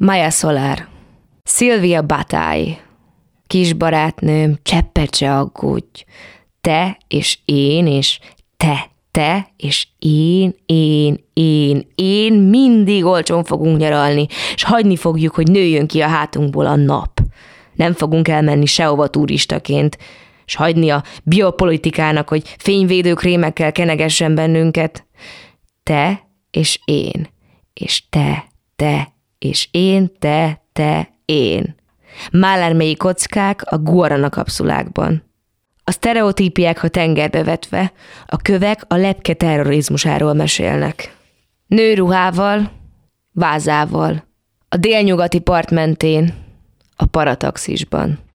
Maya Solar, Szilvia Batály, kisbarátnőm, cseppet se aggódj, te és én és te, te és én, én, én, én mindig olcsón fogunk nyaralni, és hagyni fogjuk, hogy nőjön ki a hátunkból a nap. Nem fogunk elmenni sehova turistaként, és hagyni a biopolitikának, hogy fényvédőkrémekkel kenegessen bennünket. Te és én, és te, te, és én, te, te, én. Málermei kockák a guarana kapszulákban. A sztereotípiák a tengerbe vetve, a kövek a lepke terrorizmusáról mesélnek. Nőruhával, vázával, a délnyugati part mentén, a parataxisban.